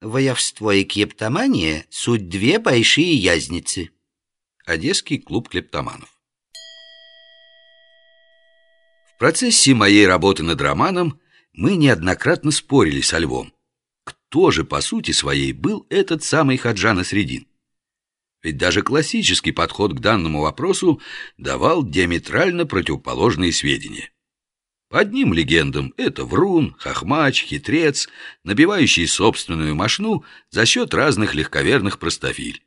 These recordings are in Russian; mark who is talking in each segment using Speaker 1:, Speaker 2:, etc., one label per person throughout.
Speaker 1: Воровство и клептомания — суть две большие язницы.
Speaker 2: Одесский клуб клептоманов. В процессе моей работы над романом мы неоднократно спорили со Львом. Кто же, по сути своей, был этот самый Хаджан Средин? Ведь даже классический подход к данному вопросу давал диаметрально противоположные сведения. По одним легендам это врун, хохмач, хитрец, набивающий собственную мошну за счет разных легковерных простофиль.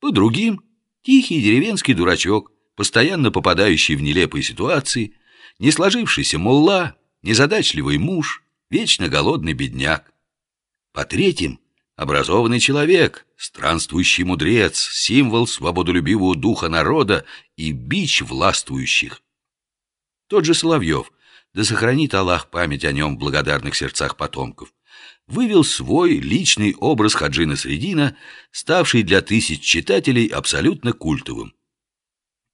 Speaker 2: По другим – тихий деревенский дурачок, постоянно попадающий в нелепые ситуации, не сложившийся мулла, незадачливый муж, вечно голодный бедняк. По третьим – образованный человек, странствующий мудрец, символ свободолюбивого духа народа и бич властвующих. Тот же Соловьев – да сохранит Аллах память о нем в благодарных сердцах потомков, вывел свой личный образ Хаджина Средина, ставший для тысяч читателей абсолютно культовым.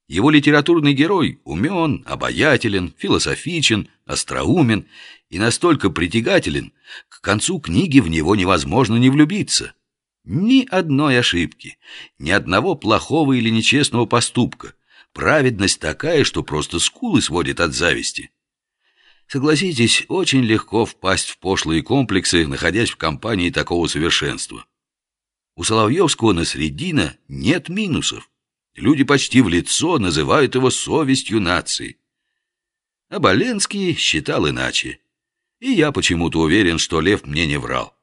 Speaker 2: Его литературный герой умен, обаятелен, философичен, остроумен и настолько притягателен, к концу книги в него невозможно не влюбиться. Ни одной ошибки, ни одного плохого или нечестного поступка. Праведность такая, что просто скулы сводит от зависти. Согласитесь, очень легко впасть в пошлые комплексы, находясь в компании такого совершенства. У Соловьевского на Средина нет минусов. Люди почти в лицо называют его совестью нации. А Боленский считал иначе. И я почему-то уверен, что Лев мне не врал.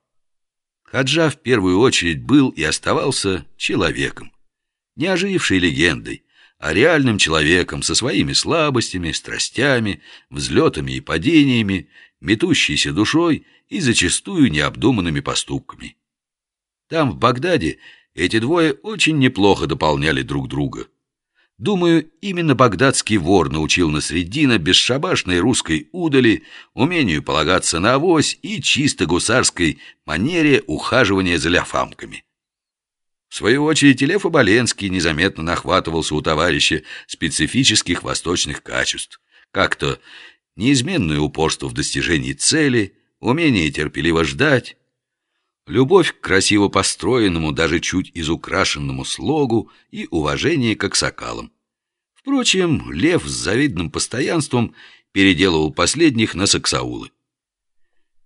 Speaker 2: Хаджа в первую очередь был и оставался человеком, не ожившей легендой, а реальным человеком со своими слабостями, страстями, взлетами и падениями, метущейся душой и зачастую необдуманными поступками. Там, в Багдаде, эти двое очень неплохо дополняли друг друга. Думаю, именно багдадский вор научил Насреддина бесшабашной русской удали, умению полагаться на авось и чисто гусарской манере ухаживания за ляфамками. В свою очередь, Лев Оболенский незаметно нахватывался у товарища специфических восточных качеств, как-то неизменное упорство в достижении цели, умение терпеливо ждать, любовь к красиво построенному, даже чуть изукрашенному слогу и уважение к аксакалам. Впрочем, Лев с завидным постоянством переделывал последних на саксаулы.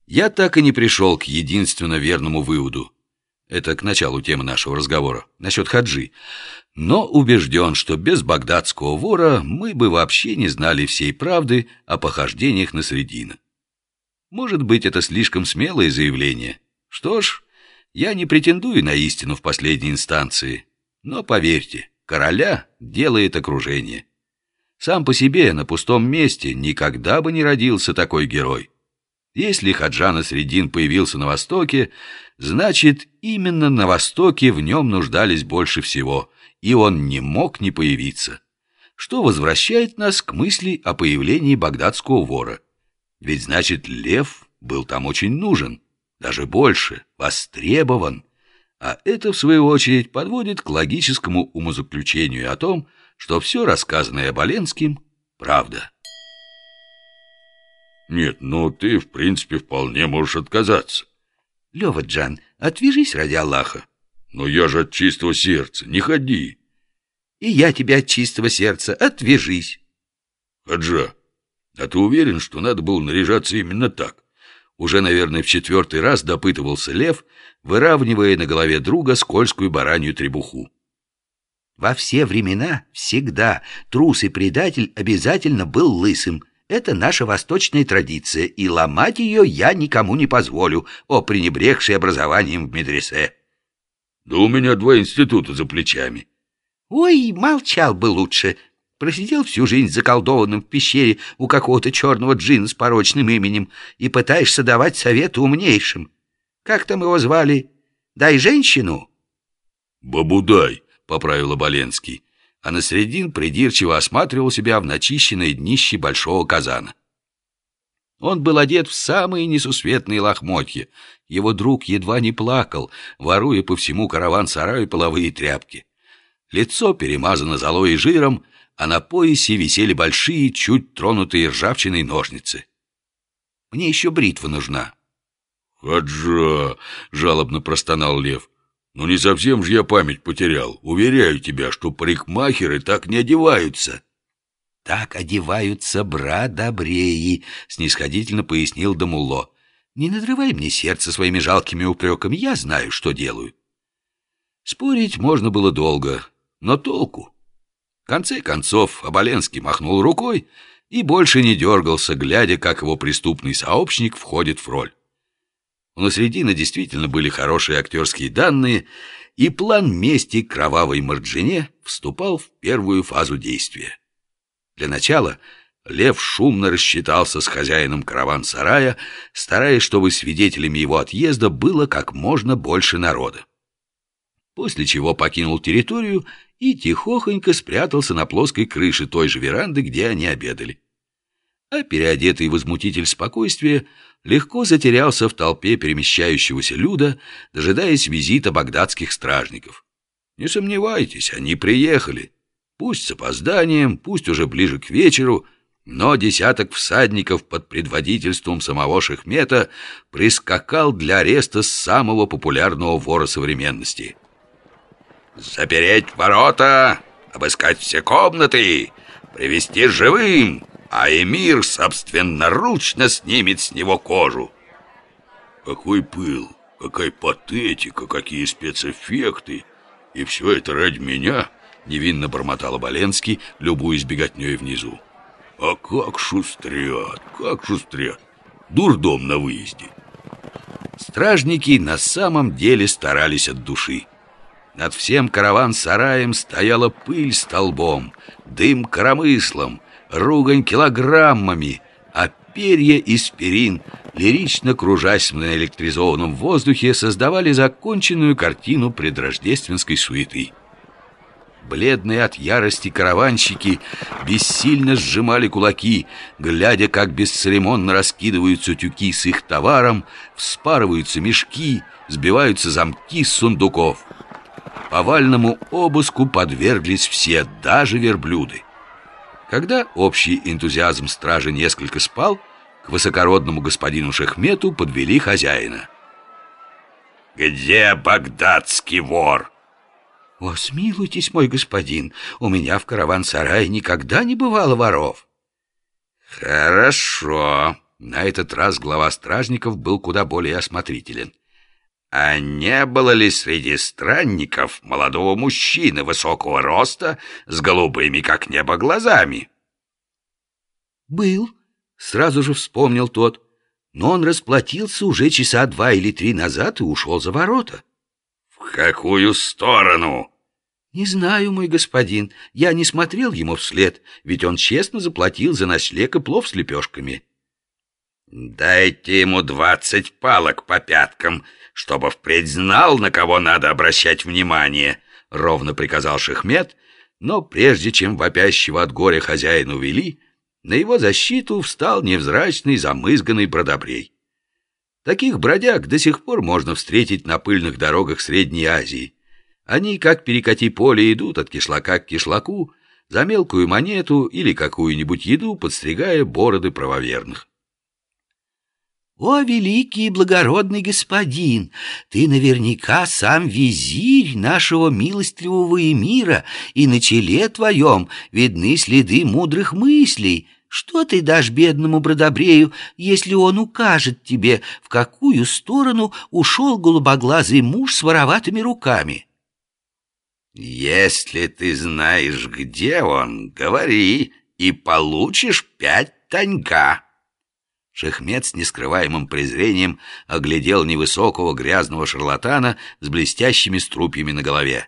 Speaker 2: Я так и не пришел к единственно верному выводу. Это к началу темы нашего разговора, насчет хаджи. Но убежден, что без багдадского вора мы бы вообще не знали всей правды о похождениях на Средина. Может быть, это слишком смелое заявление. Что ж, я не претендую на истину в последней инстанции. Но поверьте, короля делает окружение. Сам по себе на пустом месте никогда бы не родился такой герой. Если Хаджана Средин появился на Востоке, значит, именно на Востоке в нем нуждались больше всего, и он не мог не появиться. Что возвращает нас к мысли о появлении багдадского вора. Ведь, значит, лев был там очень нужен, даже больше, востребован. А это, в свою очередь, подводит к логическому умозаключению о том, что все рассказанное Боленским – правда.
Speaker 3: Нет, ну ты, в принципе, вполне можешь отказаться.
Speaker 1: Лёва Джан, отвяжись ради Аллаха.
Speaker 3: Но я же от чистого сердца, не ходи.
Speaker 1: И я тебя от чистого сердца, отвяжись.
Speaker 3: Хаджа, а ты уверен, что надо было наряжаться именно так?
Speaker 2: Уже, наверное, в четвертый раз допытывался Лев, выравнивая на голове друга скользкую баранью требуху.
Speaker 1: Во все времена, всегда, трус и предатель обязательно был лысым — это наша восточная традиция, и ломать ее я никому не позволю, о пренебрегшей образованием в медресе.
Speaker 3: Да у меня два института за плечами.
Speaker 1: Ой, молчал бы лучше. Просидел всю жизнь заколдованным в пещере у какого-то черного джина с порочным именем и пытаешься давать советы умнейшим. Как там его звали? Дай женщину?
Speaker 3: Бабудай,
Speaker 2: поправил Оболенский а на средин придирчиво осматривал себя в начищенное днище большого казана. Он был одет в самые несусветные лохмотья. Его друг едва не плакал, воруя по всему караван-сараю половые тряпки. Лицо перемазано золой и жиром, а на поясе висели большие, чуть тронутые ржавчиной ножницы. Мне еще бритва нужна.
Speaker 3: «Хаджа!» — жалобно простонал Лев. «Ну не совсем же я память потерял. Уверяю тебя, что парикмахеры так не одеваются».
Speaker 1: «Так одеваются бра-добреи», — снисходительно пояснил Дамулло. «Не надрывай мне сердце своими жалкими упреками, я знаю, что делаю». Спорить можно было долго, но толку. В конце концов, Оболенский махнул рукой и больше не дергался, глядя, как его преступный сообщник входит в роль. У Насредина действительно были хорошие актерские данные, и план мести кровавой Марджине вступал в первую фазу действия. Для начала Лев шумно рассчитался с хозяином караван-сарая, стараясь, чтобы свидетелями его отъезда было как можно больше народа. После чего покинул территорию и тихохонько спрятался на плоской крыше той же веранды, где они обедали. А переодетый возмутитель спокойствия легко затерялся в толпе перемещающегося люда, дожидаясь визита багдадских стражников. Не сомневайтесь, они приехали. Пусть с опозданием, пусть уже ближе к вечеру, но десяток всадников под предводительством самого Шехмета прискакал для ареста самого популярного вора современности. «Запереть ворота, обыскать все комнаты, привести живым!» А эмир собственноручно снимет с него кожу.
Speaker 3: Какой пыл, какая патетика, какие спецэффекты. И все это ради меня, невинно бормотал Боленский, любуясь беготней внизу. А как шустрят, как шустрят. Дурдом на выезде.
Speaker 1: Стражники на самом деле старались от души. Над всем караван-сараем стояла пыль столбом, дым коромыслом, ругань килограммами, а перья из перин, лирично кружась на электризованном воздухе, создавали законченную картину предрождественской суеты. Бледные от ярости караванщики бессильно сжимали кулаки, глядя, как бесцеремонно раскидываются тюки с их товаром, вспарываются мешки, сбиваются замки с сундуков. Повальному обыску подверглись все, даже верблюды. Когда общий энтузиазм стражи несколько спал, к высокородному господину Шехмету подвели хозяина.
Speaker 2: «Где багдадский вор?»
Speaker 1: «О, смилуйтесь, мой господин, у меня в караван-сарае никогда не бывало воров».
Speaker 2: «Хорошо».
Speaker 1: На этот раз глава стражников был куда более осмотрителен.
Speaker 2: А не было ли среди странников молодого мужчины высокого роста с голубыми, как небо, глазами?
Speaker 1: Был, сразу же вспомнил тот, но он расплатился уже часа два или три назад и ушел за ворота.
Speaker 2: В какую сторону?
Speaker 1: Не знаю, мой господин, я не смотрел ему вслед, ведь он честно заплатил за ночлег и плов с лепешками.
Speaker 2: Дайте ему двадцать палок по пяткам, чтобы впредь знал, на кого надо обращать внимание, — ровно приказал Шехмет, но прежде чем вопящего от горя хозяина увели, на его защиту встал невзрачный замызганный бродобрей. Таких бродяг до сих пор можно встретить на пыльных дорогах Средней Азии. Они, как перекати поле, идут от кишлака к кишлаку, за мелкую монету или какую-нибудь еду, подстригая бороды правоверных. «О, великий и благородный господин, ты наверняка сам визирь нашего милостливого эмира, и на челе твоем видны следы мудрых мыслей. Что ты дашь бедному бродобрею, если он укажет тебе, в какую сторону ушел голубоглазый муж с вороватыми руками?» «Если ты знаешь, где он, говори, и получишь пять танька».
Speaker 1: Шехмет с нескрываемым презрением оглядел невысокого грязного шарлатана с блестящими струпьями на голове.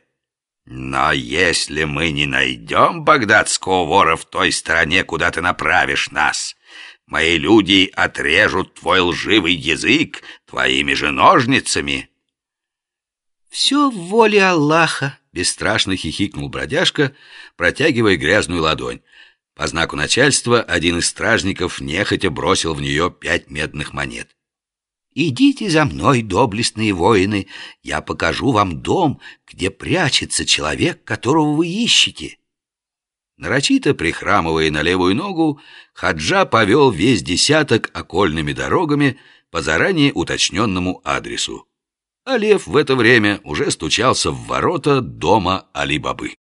Speaker 2: «Но если мы не найдем багдадского вора в той стороне, куда ты направишь нас, мои люди отрежут твой лживый язык твоими же ножницами».
Speaker 1: «Все в воле Аллаха», — бесстрашно хихикнул бродяжка, протягивая грязную ладонь. По знаку начальства один из стражников нехотя бросил в нее пять медных монет. «Идите за мной, доблестные воины, я покажу вам дом, где прячется человек, которого вы ищете». Нарочито прихрамывая на левую ногу, Хаджа повел весь десяток окольными дорогами,
Speaker 2: по заранее уточненному адресу. А Лев в это время уже стучался в ворота дома Али-Бабы.